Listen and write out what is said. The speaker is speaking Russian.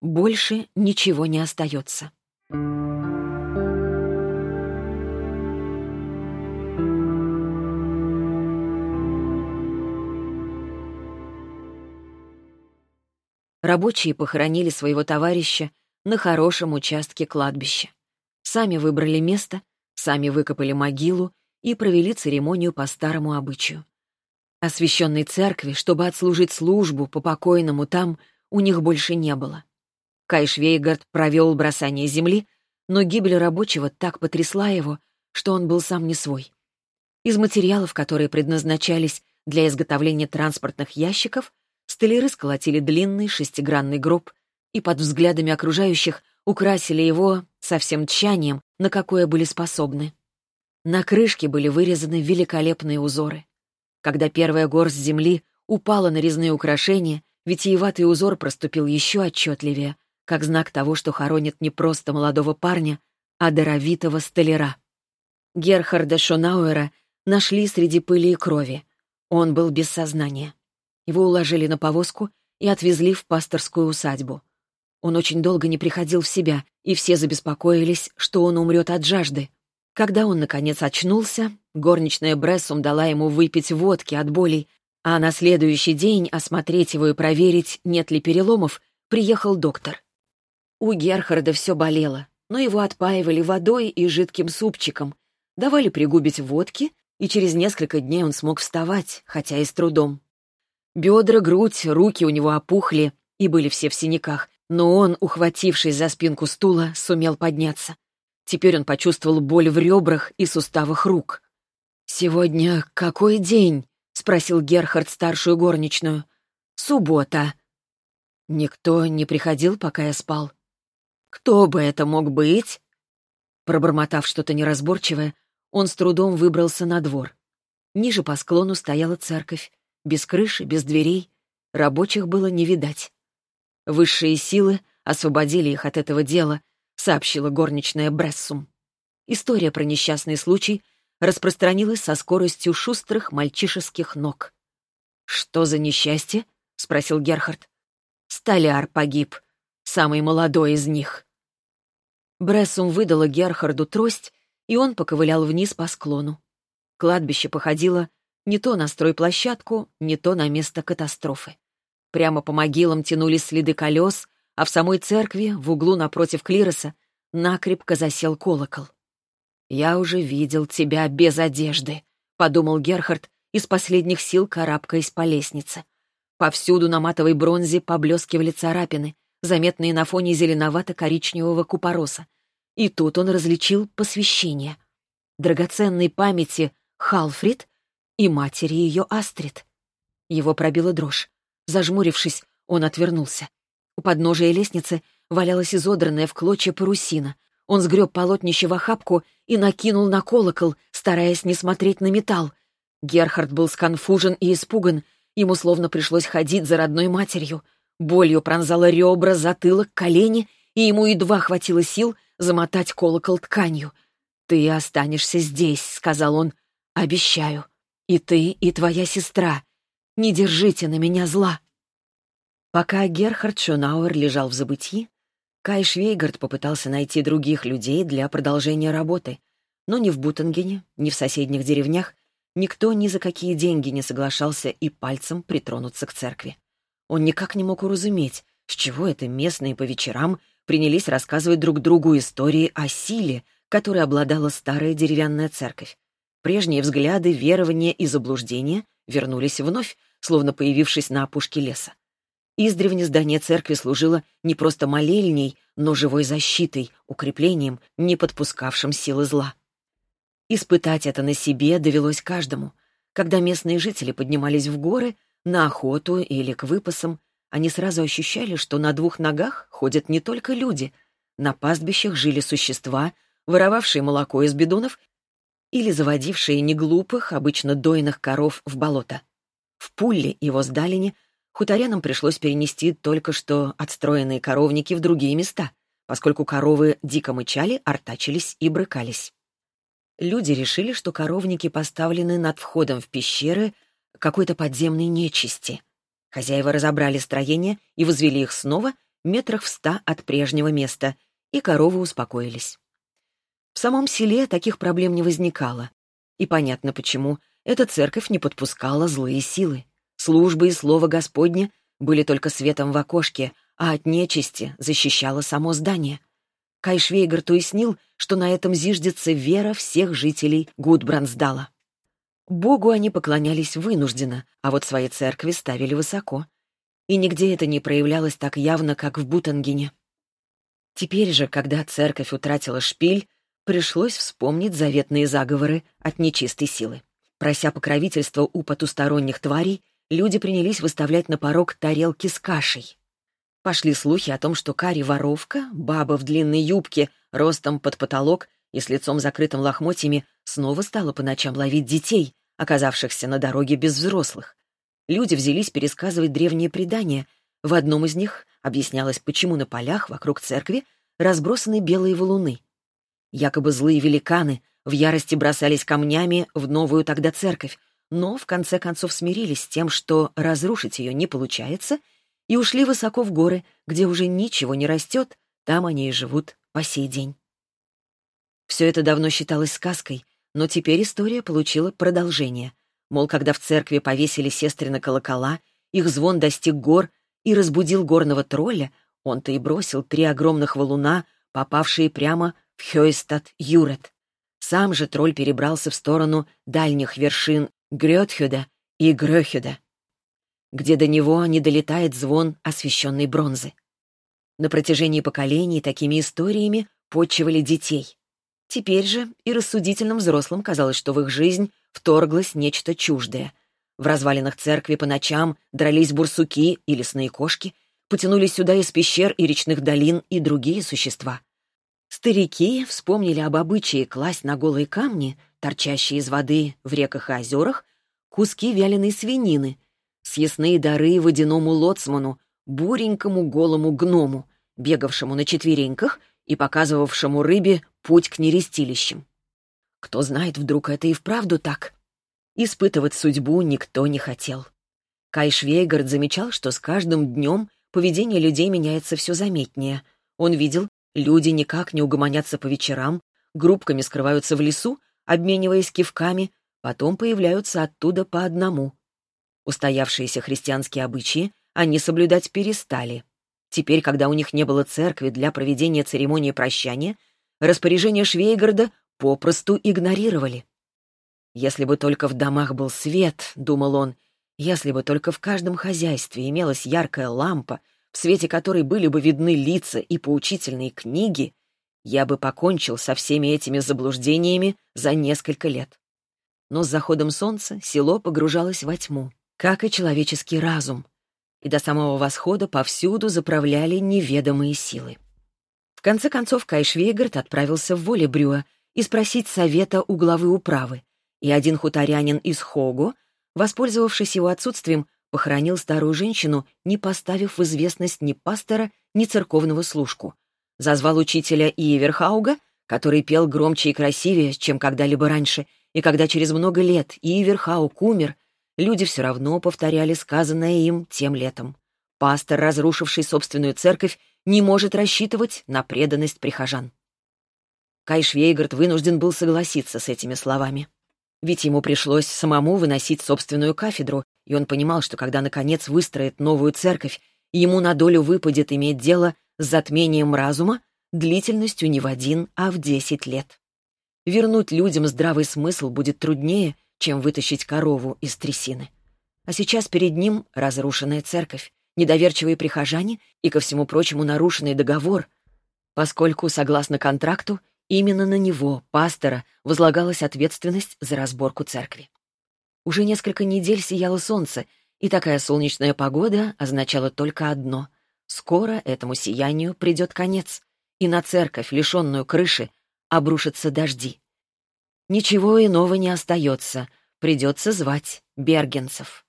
больше ничего не остается. Рабочие похоронили своего товарища на хорошем участке кладбища. Сами выбрали место, сами выкопали могилу и провели церемонию по старому обычаю. Освященной церкви, чтобы отслужить службу по покойному там, у них больше не было. Кай Швейгард провел бросание земли, но гибель рабочего так потрясла его, что он был сам не свой. Из материалов, которые предназначались для изготовления транспортных ящиков, Столяры сколотили длинный шестигранный гроб и под взглядами окружающих украсили его со всем тщанием, на какое были способны. На крышке были вырезаны великолепные узоры. Когда первая горсть земли упала на резные украшения, витиеватый узор проступил еще отчетливее, как знак того, что хоронят не просто молодого парня, а даровитого столяра. Герхарда Шонауэра нашли среди пыли и крови. Он был без сознания. Его уложили на повозку и отвезли в пасторскую усадьбу. Он очень долго не приходил в себя, и все забеспокоились, что он умрет от жажды. Когда он, наконец, очнулся, горничная Брессум дала ему выпить водки от болей, а на следующий день осмотреть его и проверить, нет ли переломов, приехал доктор. У Герхарда все болело, но его отпаивали водой и жидким супчиком, давали пригубить водки, и через несколько дней он смог вставать, хотя и с трудом. Бедра, грудь, руки у него опухли и были все в синяках, но он, ухватившись за спинку стула, сумел подняться. Теперь он почувствовал боль в ребрах и суставах рук. «Сегодня какой день?» — спросил Герхард старшую горничную. «Суббота». Никто не приходил, пока я спал. «Кто бы это мог быть?» Пробормотав что-то неразборчивое, он с трудом выбрался на двор. Ниже по склону стояла церковь без крыши, без дверей. Рабочих было не видать. Высшие силы освободили их от этого дела, сообщила горничная Брессум. История про несчастный случай распространилась со скоростью шустрых мальчишеских ног. «Что за несчастье?» — спросил Герхард. «Столяр погиб, самый молодой из них». Брессум выдала Герхарду трость, и он поковылял вниз по склону. Кладбище походило не то на стройплощадку, не то на место катастрофы. Прямо по могилам тянулись следы колес, а в самой церкви, в углу напротив клироса, накрепко засел колокол. «Я уже видел тебя без одежды», — подумал Герхард, из последних сил карабкаясь по лестнице. Повсюду на матовой бронзе поблескивали царапины, заметные на фоне зеленовато-коричневого купороса. И тут он различил посвящение. Драгоценной памяти Халфрид и матери ее Астрид. Его пробила дрожь. Зажмурившись, он отвернулся. У подножия лестницы валялась изодранная в клочья парусина. Он сгреб полотнище в охапку и накинул на колокол, стараясь не смотреть на металл. Герхард был сконфужен и испуган. Ему словно пришлось ходить за родной матерью. Болью пронзала ребра, затылок, колени, и ему едва хватило сил замотать колокол тканью. «Ты останешься здесь», — сказал он. «Обещаю». И ты, и твоя сестра. Не держите на меня зла. Пока Герхард Шонауэр лежал в забытии, Кай Швейгард попытался найти других людей для продолжения работы, но ни в Бутангене, ни в соседних деревнях никто ни за какие деньги не соглашался и пальцем притронуться к церкви. Он никак не мог уразуметь, с чего это местные по вечерам принялись рассказывать друг другу истории о силе, которой обладала старая деревянная церковь. Прежние взгляды, верования и заблуждения вернулись вновь, словно появившись на опушке леса. Издревне здание церкви служило не просто молельней, но живой защитой, укреплением, не подпускавшим силы зла. Испытать это на себе довелось каждому. Когда местные жители поднимались в горы, на охоту или к выпасам, они сразу ощущали, что на двух ногах ходят не только люди. На пастбищах жили существа, воровавшие молоко из бидонов или заводившие неглупых, обычно дойных коров в болото. В Пулле, его сдалине, хуторянам пришлось перенести только что отстроенные коровники в другие места, поскольку коровы дико мычали, артачились и брыкались. Люди решили, что коровники поставлены над входом в пещеры какой-то подземной нечисти. Хозяева разобрали строение и возвели их снова, метрах в ста от прежнего места, и коровы успокоились. В самом селе таких проблем не возникало. И понятно почему. Эта церковь не подпускала злые силы. Службы и слово Господне были только светом в окошке, а от нечисти защищало само здание. Кай Швейгард уяснил, что на этом зиждется вера всех жителей Гудбрансдала. Богу они поклонялись вынужденно, а вот свои церкви ставили высоко. И нигде это не проявлялось так явно, как в Бутангене. Теперь же, когда церковь утратила шпиль, пришлось вспомнить заветные заговоры от нечистой силы. Прося покровительства у потусторонних тварей, люди принялись выставлять на порог тарелки с кашей. Пошли слухи о том, что Кари воровка, баба в длинной юбке, ростом под потолок и с лицом закрытым лохмотьями, снова стала по ночам ловить детей, оказавшихся на дороге без взрослых. Люди взялись пересказывать древние предания. В одном из них объяснялось, почему на полях вокруг церкви разбросаны белые валуны. Якобы злые великаны в ярости бросались камнями в новую тогда церковь, но в конце концов смирились с тем, что разрушить ее не получается, и ушли высоко в горы, где уже ничего не растет, там они и живут по сей день. Все это давно считалось сказкой, но теперь история получила продолжение. Мол, когда в церкви повесили сестры на колокола, их звон достиг гор и разбудил горного тролля, он-то и бросил три огромных валуна, попавшие прямо в Хёйстад Юрет. Сам же тролль перебрался в сторону дальних вершин Грётхюда и Грёхюда, где до него не долетает звон освещенной бронзы. На протяжении поколений такими историями почивали детей. Теперь же и рассудительным взрослым казалось, что в их жизнь вторглось нечто чуждое. В развалинах церкви по ночам дрались бурсуки и лесные кошки, потянулись сюда из пещер и речных долин и другие существа. Старики вспомнили об обычае класть на голые камни, торчащие из воды в реках и озерах, куски вяленой свинины, съестные дары водяному лоцману, буренькому голому гному, бегавшему на четвереньках и показывавшему рыбе путь к нерестилищам. Кто знает, вдруг это и вправду так. Испытывать судьбу никто не хотел. Кай Швейгард замечал, что с каждым днем поведение людей меняется все заметнее. Он видел, Люди никак не угомонятся по вечерам, группками скрываются в лесу, обмениваясь кивками, потом появляются оттуда по одному. Устоявшиеся христианские обычаи они соблюдать перестали. Теперь, когда у них не было церкви для проведения церемонии прощания, распоряжение Швейгарда попросту игнорировали. «Если бы только в домах был свет», — думал он, — «если бы только в каждом хозяйстве имелась яркая лампа, в свете которой были бы видны лица и поучительные книги, я бы покончил со всеми этими заблуждениями за несколько лет. Но с заходом солнца село погружалось во тьму, как и человеческий разум, и до самого восхода повсюду заправляли неведомые силы. В конце концов Кайшвейгард отправился в Волебрюа и спросить совета у главы управы, и один хуторянин из Хого, воспользовавшись его отсутствием, похоронил старую женщину, не поставив в известность ни пастора, ни церковного служку. Зазвал учителя Иеверхауга, который пел громче и красивее, чем когда-либо раньше, и когда через много лет Иеверхауг умер, люди все равно повторяли сказанное им тем летом. Пастор, разрушивший собственную церковь, не может рассчитывать на преданность прихожан. Кай Швейгард вынужден был согласиться с этими словами. Ведь ему пришлось самому выносить собственную кафедру, и он понимал, что когда, наконец, выстроит новую церковь, ему на долю выпадет иметь дело с затмением разума длительностью не в один, а в десять лет. Вернуть людям здравый смысл будет труднее, чем вытащить корову из трясины. А сейчас перед ним разрушенная церковь, недоверчивые прихожане и, ко всему прочему, нарушенный договор, поскольку, согласно контракту, Именно на него, пастора, возлагалась ответственность за разборку церкви. Уже несколько недель сияло солнце, и такая солнечная погода означала только одно — скоро этому сиянию придет конец, и на церковь, лишенную крыши, обрушатся дожди. Ничего иного не остается, придется звать бергенцев.